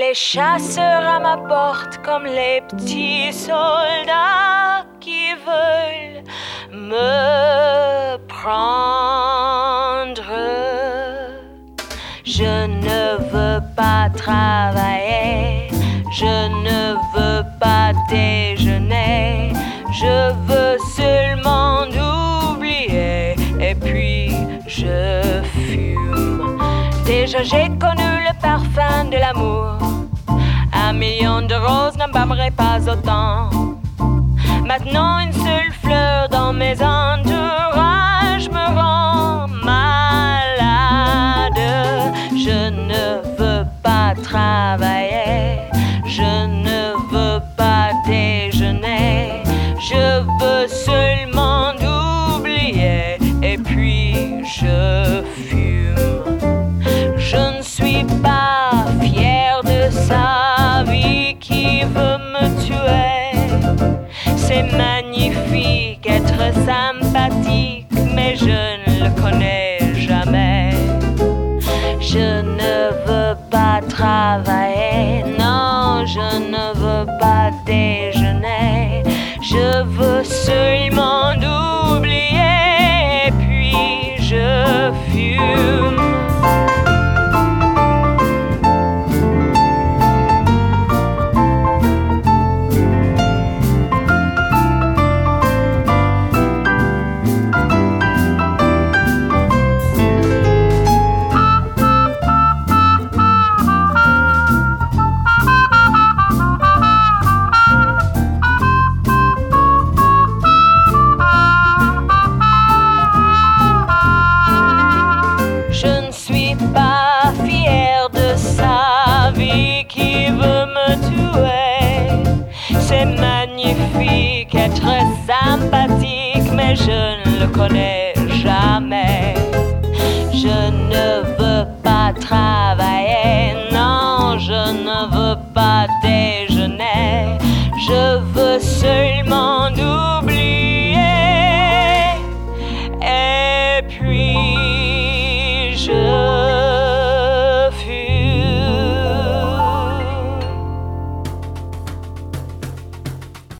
les chasseurs à ma porte comme les petits soldats qui veulent me prendre. Je ne veux pas travailler, je ne veux pas déjeuner, je veux seulement oublier et puis je fume. Déjà j'ai connu le de roses n'embâmerait pas autant. Maintenant une seule fleur dans mes entourages me rend malade. Je ne veux pas travailler, je ne veux pas déjeuner, je veux seulement oublier et puis je fume. Je ne suis pas me tuer. C'est magnifique être sympathique, mais je ne le connais jamais. Je ne veux pas travailler, sympathique, mais je ne le connais jamais. Je ne veux pas travailler, non, je ne veux pas.